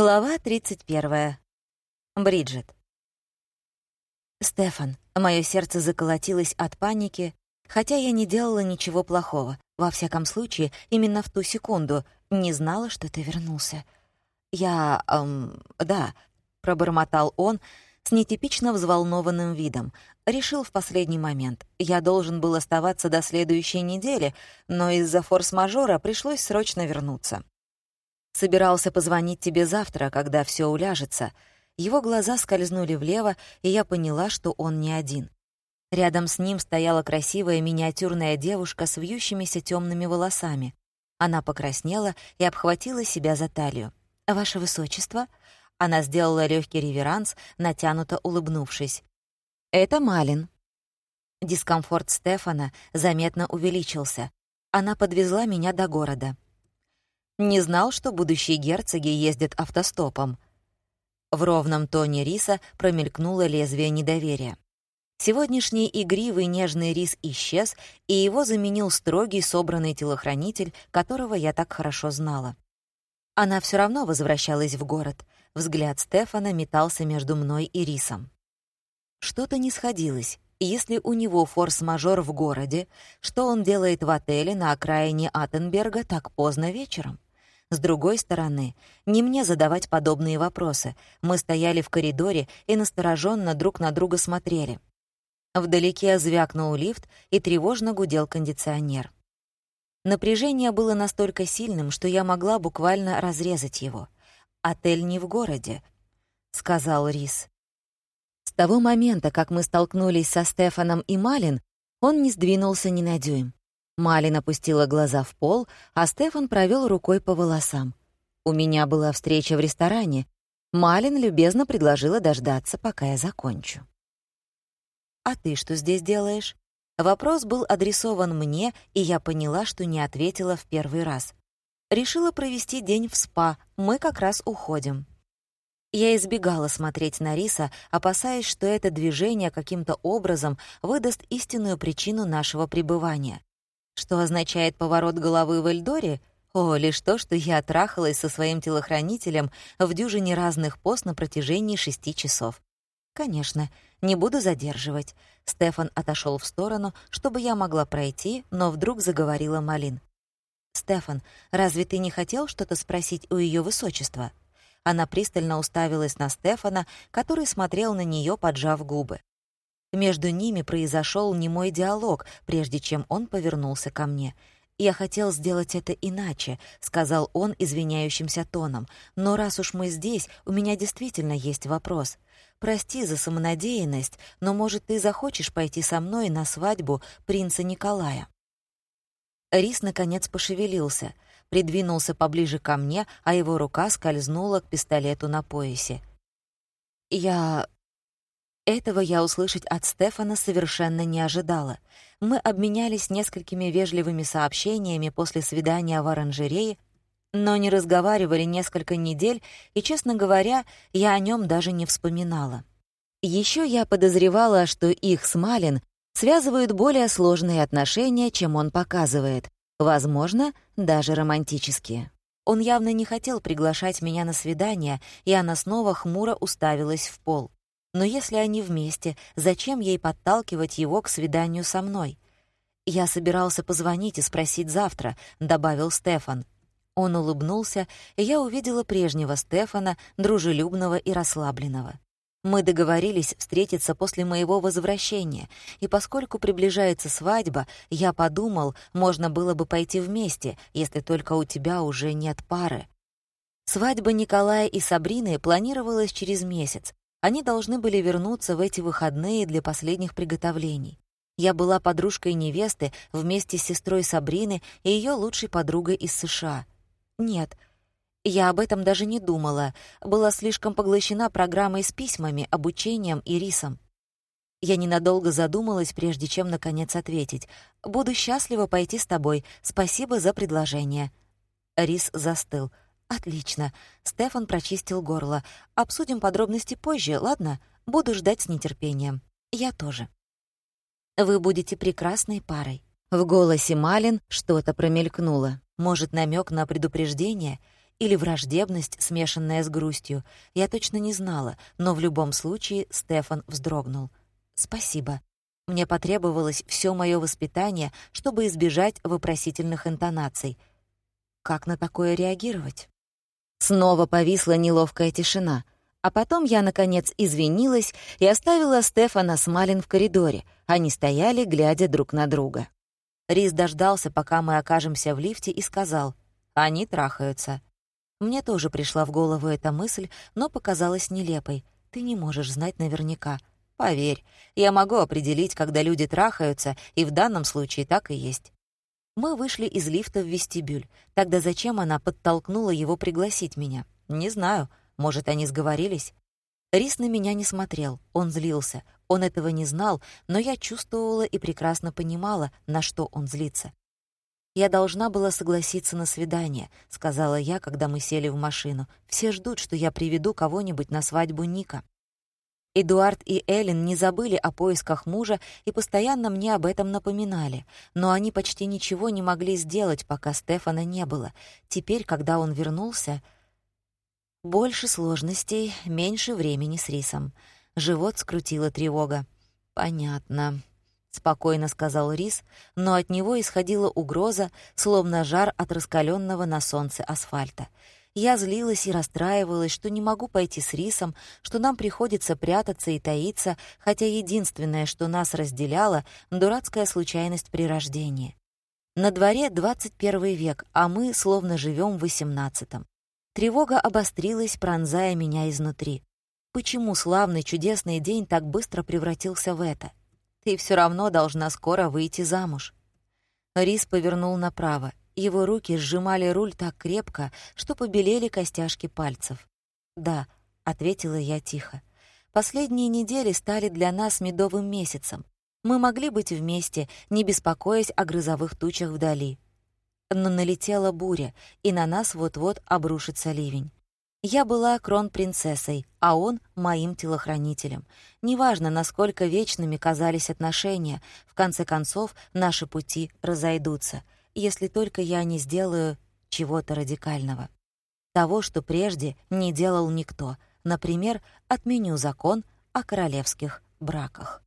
Глава 31. Бриджит. Стефан, мое сердце заколотилось от паники, хотя я не делала ничего плохого. Во всяком случае, именно в ту секунду не знала, что ты вернулся. Я, эм, да, пробормотал он с нетипично взволнованным видом. Решил в последний момент. Я должен был оставаться до следующей недели, но из-за форс-мажора пришлось срочно вернуться. Собирался позвонить тебе завтра, когда все уляжется. Его глаза скользнули влево, и я поняла, что он не один. Рядом с ним стояла красивая миниатюрная девушка с вьющимися темными волосами. Она покраснела и обхватила себя за талию. «Ваше высочество?» Она сделала легкий реверанс, натянуто улыбнувшись. «Это Малин». Дискомфорт Стефана заметно увеличился. Она подвезла меня до города. Не знал, что будущие герцоги ездят автостопом. В ровном тоне риса промелькнуло лезвие недоверия. Сегодняшний игривый нежный рис исчез, и его заменил строгий собранный телохранитель, которого я так хорошо знала. Она все равно возвращалась в город. Взгляд Стефана метался между мной и рисом. Что-то не сходилось. Если у него форс-мажор в городе, что он делает в отеле на окраине Аттенберга так поздно вечером? С другой стороны, не мне задавать подобные вопросы. Мы стояли в коридоре и настороженно друг на друга смотрели. Вдалеке звякнул лифт и тревожно гудел кондиционер. Напряжение было настолько сильным, что я могла буквально разрезать его. «Отель не в городе», — сказал Рис. С того момента, как мы столкнулись со Стефаном и Малин, он не сдвинулся ни на дюйм. Малин опустила глаза в пол, а Стефан провел рукой по волосам. «У меня была встреча в ресторане. Малин любезно предложила дождаться, пока я закончу». «А ты что здесь делаешь?» Вопрос был адресован мне, и я поняла, что не ответила в первый раз. Решила провести день в спа, мы как раз уходим. Я избегала смотреть на Риса, опасаясь, что это движение каким-то образом выдаст истинную причину нашего пребывания. Что означает поворот головы в Эльдоре? О, лишь то, что я трахалась со своим телохранителем в дюжине разных пост на протяжении шести часов. Конечно, не буду задерживать. Стефан отошел в сторону, чтобы я могла пройти, но вдруг заговорила Малин. «Стефан, разве ты не хотел что-то спросить у ее высочества?» Она пристально уставилась на Стефана, который смотрел на нее, поджав губы. Между ними произошел немой диалог, прежде чем он повернулся ко мне. «Я хотел сделать это иначе», — сказал он извиняющимся тоном. «Но раз уж мы здесь, у меня действительно есть вопрос. Прости за самонадеянность, но, может, ты захочешь пойти со мной на свадьбу принца Николая?» Рис, наконец, пошевелился, придвинулся поближе ко мне, а его рука скользнула к пистолету на поясе. «Я... Этого я услышать от Стефана совершенно не ожидала. Мы обменялись несколькими вежливыми сообщениями после свидания в оранжерее, но не разговаривали несколько недель, и, честно говоря, я о нем даже не вспоминала. Еще я подозревала, что их с Малин связывают более сложные отношения, чем он показывает, возможно, даже романтические. Он явно не хотел приглашать меня на свидание, и она снова хмуро уставилась в пол. Но если они вместе, зачем ей подталкивать его к свиданию со мной? «Я собирался позвонить и спросить завтра», — добавил Стефан. Он улыбнулся, и я увидела прежнего Стефана, дружелюбного и расслабленного. Мы договорились встретиться после моего возвращения, и поскольку приближается свадьба, я подумал, можно было бы пойти вместе, если только у тебя уже нет пары. Свадьба Николая и Сабрины планировалась через месяц, они должны были вернуться в эти выходные для последних приготовлений. Я была подружкой невесты вместе с сестрой Сабрины и ее лучшей подругой из США. Нет, я об этом даже не думала, была слишком поглощена программой с письмами, обучением и рисом. Я ненадолго задумалась, прежде чем, наконец, ответить. «Буду счастлива пойти с тобой. Спасибо за предложение». Рис застыл — «Отлично». Стефан прочистил горло. «Обсудим подробности позже, ладно? Буду ждать с нетерпением. Я тоже». «Вы будете прекрасной парой». В голосе Малин что-то промелькнуло. Может, намек на предупреждение? или враждебность, смешанная с грустью. Я точно не знала, но в любом случае Стефан вздрогнул. «Спасибо». Мне потребовалось все мое воспитание, чтобы избежать вопросительных интонаций. Как на такое реагировать? Снова повисла неловкая тишина, а потом я, наконец, извинилась и оставила Стефана с Малин в коридоре. Они стояли, глядя друг на друга. Рис дождался, пока мы окажемся в лифте, и сказал, «Они трахаются». Мне тоже пришла в голову эта мысль, но показалась нелепой. Ты не можешь знать наверняка. Поверь, я могу определить, когда люди трахаются, и в данном случае так и есть. Мы вышли из лифта в вестибюль. Тогда зачем она подтолкнула его пригласить меня? Не знаю. Может, они сговорились? Рис на меня не смотрел. Он злился. Он этого не знал, но я чувствовала и прекрасно понимала, на что он злится. «Я должна была согласиться на свидание», — сказала я, когда мы сели в машину. «Все ждут, что я приведу кого-нибудь на свадьбу Ника». Эдуард и Эллен не забыли о поисках мужа и постоянно мне об этом напоминали, но они почти ничего не могли сделать, пока Стефана не было. Теперь, когда он вернулся, больше сложностей, меньше времени с рисом. Живот скрутила тревога. «Понятно», — спокойно сказал Рис, но от него исходила угроза, словно жар от раскаленного на солнце асфальта. Я злилась и расстраивалась, что не могу пойти с Рисом, что нам приходится прятаться и таиться, хотя единственное, что нас разделяло — дурацкая случайность при рождении. На дворе 21 век, а мы словно живем в 18 Тревога обострилась, пронзая меня изнутри. Почему славный чудесный день так быстро превратился в это? Ты все равно должна скоро выйти замуж». Рис повернул направо. Его руки сжимали руль так крепко, что побелели костяшки пальцев. «Да», — ответила я тихо. «Последние недели стали для нас медовым месяцем. Мы могли быть вместе, не беспокоясь о грозовых тучах вдали. Но налетела буря, и на нас вот-вот обрушится ливень. Я была кронпринцессой, а он — моим телохранителем. Неважно, насколько вечными казались отношения, в конце концов наши пути разойдутся, если только я не сделаю чего-то радикального. Того, что прежде не делал никто. Например, отменю закон о королевских браках.